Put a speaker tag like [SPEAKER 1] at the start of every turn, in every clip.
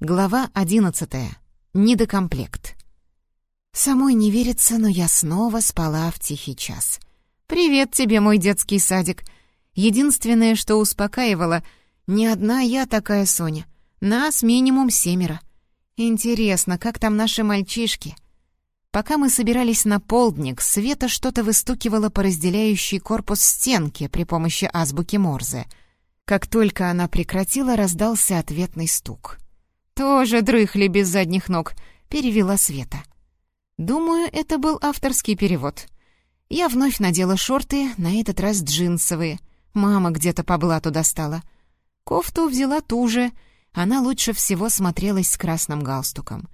[SPEAKER 1] Глава одиннадцатая. Недокомплект. Самой не верится, но я снова спала в тихий час. «Привет тебе, мой детский садик!» Единственное, что успокаивало, не одна я такая Соня. Нас минимум семеро. Интересно, как там наши мальчишки? Пока мы собирались на полдник, Света что-то выстукивала по разделяющей корпус стенке при помощи азбуки Морзе. Как только она прекратила, раздался ответный стук — «Тоже дрыхли без задних ног», — перевела Света. Думаю, это был авторский перевод. Я вновь надела шорты, на этот раз джинсовые. Мама где-то по блату достала. Кофту взяла ту же. Она лучше всего смотрелась с красным галстуком.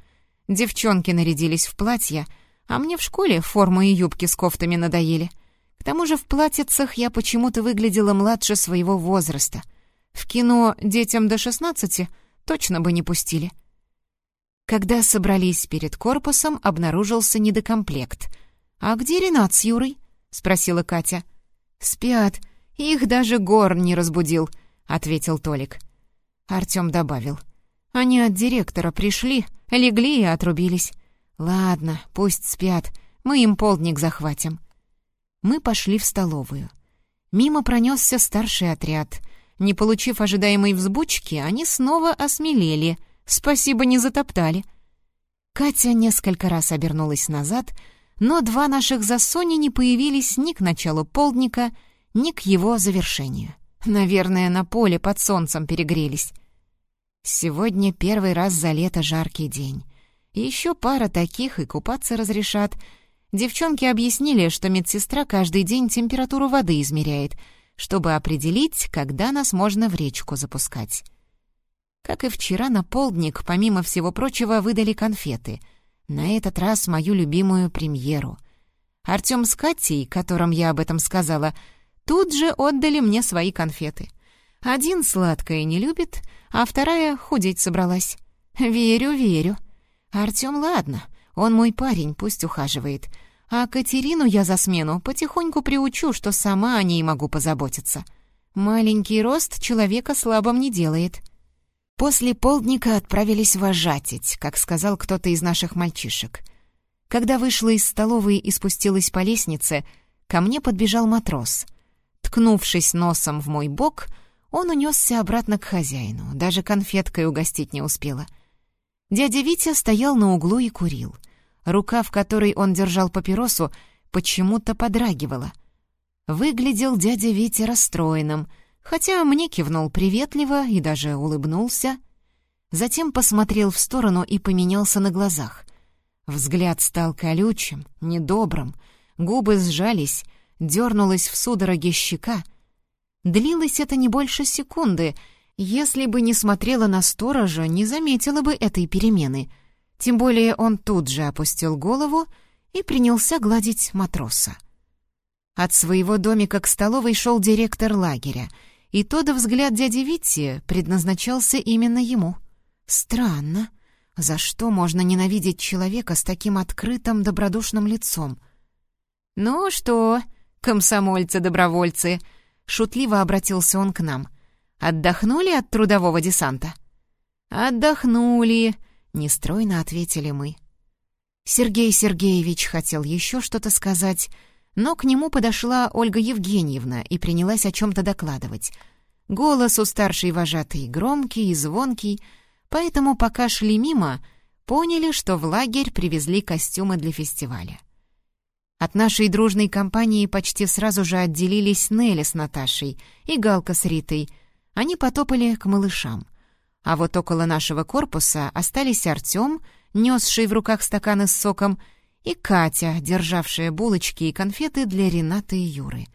[SPEAKER 1] Девчонки нарядились в платья, а мне в школе формы и юбки с кофтами надоели. К тому же в платьицах я почему-то выглядела младше своего возраста. В кино детям до шестнадцати точно бы не пустили. Когда собрались перед корпусом, обнаружился недокомплект. «А где Ренат с Юрой?» — спросила Катя. «Спят. Их даже Горн не разбудил», — ответил Толик. Артём добавил. «Они от директора пришли, легли и отрубились. Ладно, пусть спят, мы им полдник захватим». Мы пошли в столовую. Мимо пронесся старший отряд — не получив ожидаемой взбучки, они снова осмелели. Спасибо, не затоптали. Катя несколько раз обернулась назад, но два наших засони не появились ни к началу полдника, ни к его завершению. Наверное, на поле под солнцем перегрелись. Сегодня первый раз за лето жаркий день. Еще пара таких и купаться разрешат. Девчонки объяснили, что медсестра каждый день температуру воды измеряет — чтобы определить, когда нас можно в речку запускать. Как и вчера на полдник, помимо всего прочего, выдали конфеты. На этот раз мою любимую премьеру. Артём с Катей, которым я об этом сказала, тут же отдали мне свои конфеты. Один сладкое не любит, а вторая худеть собралась. Верю, верю. Артём, ладно, он мой парень, пусть ухаживает. А Катерину я за смену потихоньку приучу, что сама о ней могу позаботиться. Маленький рост человека слабым не делает. После полдника отправились вожатить, как сказал кто-то из наших мальчишек. Когда вышла из столовой и спустилась по лестнице, ко мне подбежал матрос. Ткнувшись носом в мой бок, он унесся обратно к хозяину, даже конфеткой угостить не успела. Дядя Витя стоял на углу и курил — Рука, в которой он держал папиросу, почему-то подрагивала. Выглядел дядя Витя расстроенным, хотя мне кивнул приветливо и даже улыбнулся. Затем посмотрел в сторону и поменялся на глазах. Взгляд стал колючим, недобрым, губы сжались, дернулась в судороге щека. Длилось это не больше секунды. Если бы не смотрела на сторожа, не заметила бы этой перемены — тем более он тут же опустил голову и принялся гладить матроса. От своего домика к столовой шел директор лагеря, и тот взгляд дяди Витти предназначался именно ему. Странно. За что можно ненавидеть человека с таким открытым добродушным лицом? «Ну что, комсомольцы-добровольцы?» — шутливо обратился он к нам. «Отдохнули от трудового десанта?» «Отдохнули», Нестройно ответили мы. Сергей Сергеевич хотел еще что-то сказать, но к нему подошла Ольга Евгеньевна и принялась о чем-то докладывать. Голос у старшей вожатой громкий и звонкий, поэтому пока шли мимо, поняли, что в лагерь привезли костюмы для фестиваля. От нашей дружной компании почти сразу же отделились Нелли с Наташей и Галка с Ритой. Они потопали к малышам. А вот около нашего корпуса остались Артём, несший в руках стаканы с соком, и Катя, державшая булочки и конфеты для Ренаты и Юры.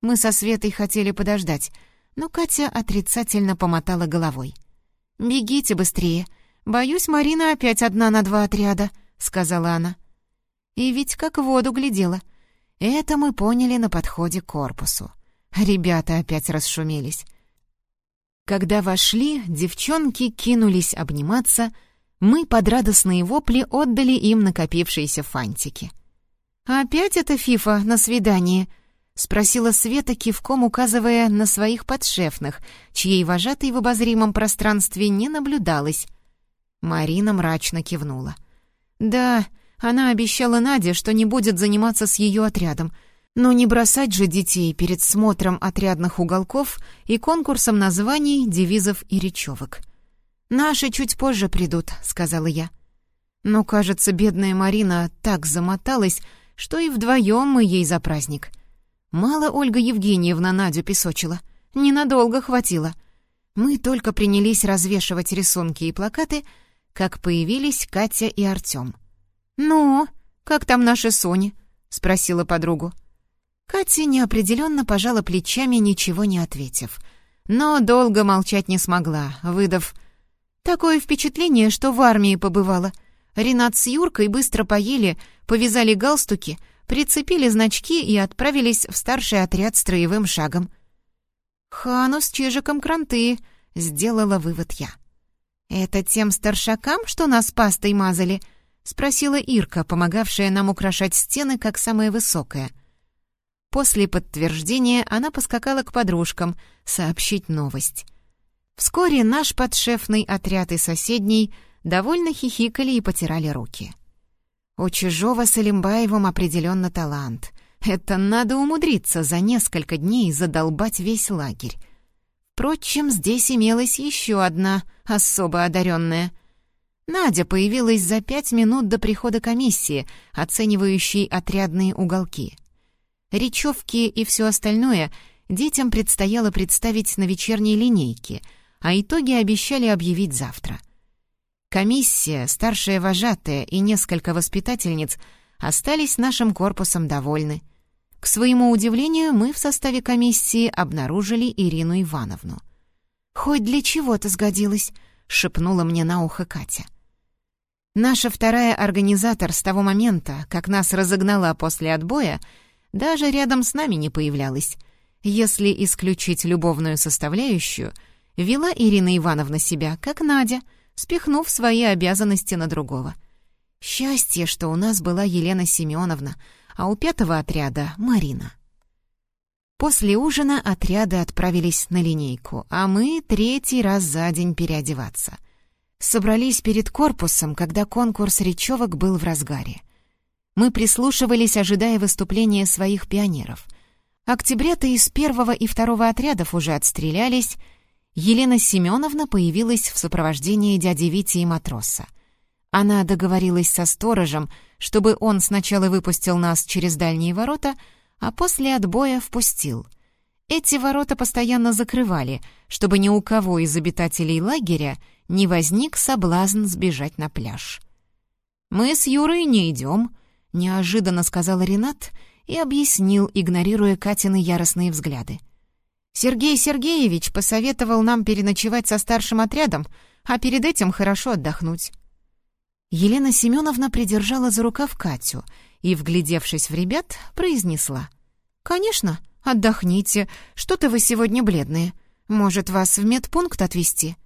[SPEAKER 1] Мы со Светой хотели подождать, но Катя отрицательно помотала головой. «Бегите быстрее. Боюсь, Марина опять одна на два отряда», — сказала она. И ведь как в воду глядела. Это мы поняли на подходе к корпусу. Ребята опять расшумелись. Когда вошли, девчонки кинулись обниматься, мы под радостные вопли отдали им накопившиеся фантики. «Опять это Фифа на свидание?» — спросила Света, кивком указывая на своих подшефных, чьей вожатой в обозримом пространстве не наблюдалось. Марина мрачно кивнула. «Да, она обещала Наде, что не будет заниматься с ее отрядом. Но не бросать же детей перед смотром отрядных уголков и конкурсом названий, девизов и речевок. «Наши чуть позже придут», — сказала я. Но, кажется, бедная Марина так замоталась, что и вдвоем мы ей за праздник. Мало Ольга Евгеньевна Надю песочила. Ненадолго хватило. Мы только принялись развешивать рисунки и плакаты, как появились Катя и Артём. «Ну, как там наши Сони?» — спросила подругу. Катя неопределенно пожала плечами, ничего не ответив. Но долго молчать не смогла, выдав «Такое впечатление, что в армии побывала. Ренат с Юркой быстро поели, повязали галстуки, прицепили значки и отправились в старший отряд строевым шагом». «Хану с Чижиком кранты», — сделала вывод я. «Это тем старшакам, что нас пастой мазали?» — спросила Ирка, помогавшая нам украшать стены как самая высокая. После подтверждения она поскакала к подружкам сообщить новость. Вскоре наш подшефный отряд и соседний довольно хихикали и потирали руки. У чужого с Алимбаевым определенно талант. Это надо умудриться за несколько дней задолбать весь лагерь. Впрочем, здесь имелась еще одна особо одаренная — Надя появилась за пять минут до прихода комиссии, оценивающей отрядные уголки. Речевки и все остальное детям предстояло представить на вечерней линейке, а итоги обещали объявить завтра. Комиссия, старшая вожатая и несколько воспитательниц остались нашим корпусом довольны. К своему удивлению, мы в составе комиссии обнаружили Ирину Ивановну. «Хоть для чего-то сгодилась», — шепнула мне на ухо Катя. — Наша вторая организатор с того момента, как нас разогнала после отбоя, даже рядом с нами не появлялась. Если исключить любовную составляющую, вела Ирина Ивановна себя, как Надя, спихнув свои обязанности на другого. Счастье, что у нас была Елена Семеновна, а у пятого отряда — Марина. После ужина отряды отправились на линейку, а мы третий раз за день переодеваться — собрались перед корпусом, когда конкурс речевок был в разгаре. Мы прислушивались, ожидая выступления своих пионеров. Октябрята из первого и второго отрядов уже отстрелялись. Елена Семеновна появилась в сопровождении дяди Вити и матроса. Она договорилась со сторожем, чтобы он сначала выпустил нас через дальние ворота, а после отбоя впустил. Эти ворота постоянно закрывали, чтобы ни у кого из обитателей лагеря не возник соблазн сбежать на пляж. «Мы с Юрой не идем», — неожиданно сказал Ренат и объяснил, игнорируя Катины яростные взгляды. «Сергей Сергеевич посоветовал нам переночевать со старшим отрядом, а перед этим хорошо отдохнуть». Елена Семеновна придержала за рукав Катю и, вглядевшись в ребят, произнесла. «Конечно, отдохните. Что-то вы сегодня бледные. Может, вас в медпункт отвезти?»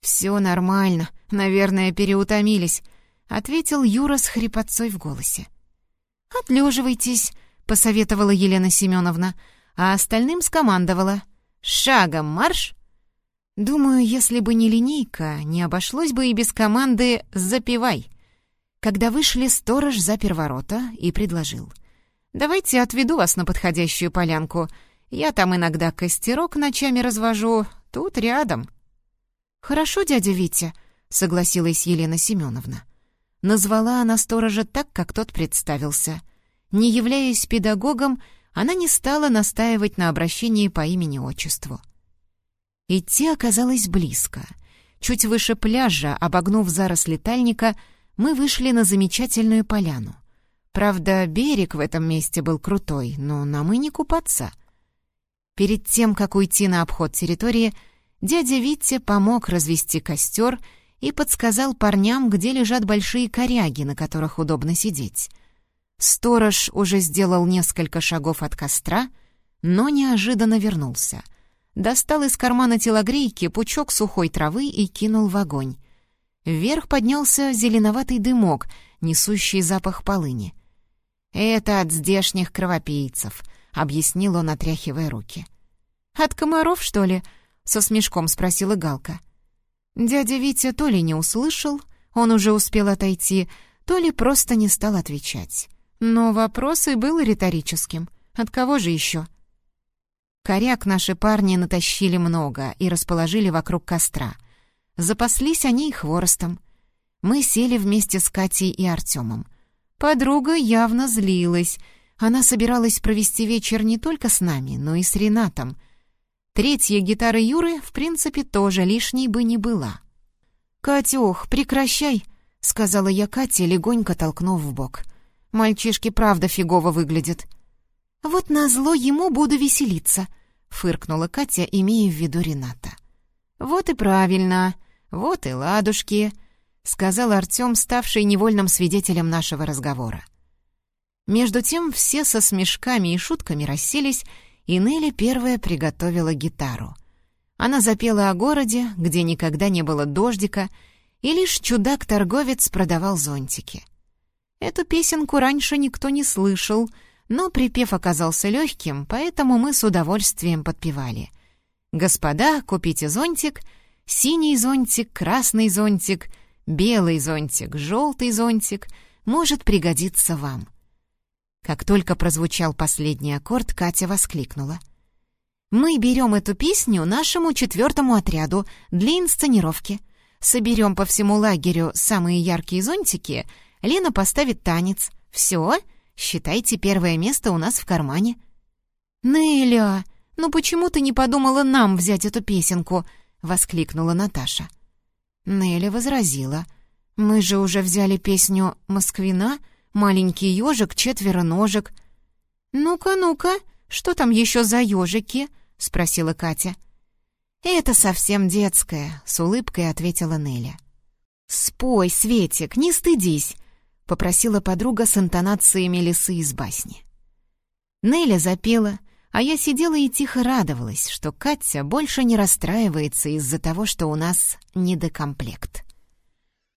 [SPEAKER 1] «Все нормально, наверное, переутомились», — ответил Юра с хрипотцой в голосе. «Отлеживайтесь», — посоветовала Елена Семеновна, а остальным скомандовала. «Шагом марш!» Думаю, если бы не линейка, не обошлось бы и без команды «запивай». Когда вышли, сторож запер ворота и предложил. «Давайте отведу вас на подходящую полянку. Я там иногда костерок ночами развожу, тут рядом». «Хорошо, дядя Витя», — согласилась Елена Семеновна. Назвала она сторожа так, как тот представился. Не являясь педагогом, она не стала настаивать на обращении по имени-отчеству. Идти оказалось близко. Чуть выше пляжа, обогнув заросли тальника, мы вышли на замечательную поляну. Правда, берег в этом месте был крутой, но нам и не купаться. Перед тем, как уйти на обход территории, Дядя Витя помог развести костер и подсказал парням, где лежат большие коряги, на которых удобно сидеть. Сторож уже сделал несколько шагов от костра, но неожиданно вернулся. Достал из кармана телогрейки пучок сухой травы и кинул в огонь. Вверх поднялся зеленоватый дымок, несущий запах полыни. «Это от здешних кровопийцев», — объяснил он, отряхивая руки. «От комаров, что ли?» со смешком спросила Галка. Дядя Витя то ли не услышал, он уже успел отойти, то ли просто не стал отвечать. Но вопрос и был риторическим. От кого же еще? Коряк наши парни натащили много и расположили вокруг костра. Запаслись они и хворостом. Мы сели вместе с Катей и Артемом. Подруга явно злилась. Она собиралась провести вечер не только с нами, но и с Ренатом. Третья гитара Юры, в принципе, тоже лишней бы не была. «Катюх, прекращай!» — сказала я Кате, легонько толкнув в бок. «Мальчишки правда фигово выглядят». «Вот назло ему буду веселиться», — фыркнула Катя, имея в виду Рената. «Вот и правильно, вот и ладушки», — сказал Артем, ставший невольным свидетелем нашего разговора. Между тем все со смешками и шутками расселись, и Нелли первая приготовила гитару. Она запела о городе, где никогда не было дождика, и лишь чудак-торговец продавал зонтики. Эту песенку раньше никто не слышал, но припев оказался легким, поэтому мы с удовольствием подпевали. «Господа, купите зонтик, синий зонтик, красный зонтик, белый зонтик, желтый зонтик, может пригодиться вам». Как только прозвучал последний аккорд, Катя воскликнула. «Мы берем эту песню нашему четвертому отряду для инсценировки. Соберем по всему лагерю самые яркие зонтики, Лена поставит танец. Все, считайте, первое место у нас в кармане». «Неля, ну почему ты не подумала нам взять эту песенку?» — воскликнула Наташа. Неля возразила. «Мы же уже взяли песню «Москвина», «Маленький ежик, четверо ножек». «Ну-ка, ну-ка, что там еще за ежики?» — спросила Катя. «Это совсем детское», — с улыбкой ответила Неля. «Спой, Светик, не стыдись», — попросила подруга с интонациями лисы из басни. Неля запела, а я сидела и тихо радовалась, что Катя больше не расстраивается из-за того, что у нас недокомплект.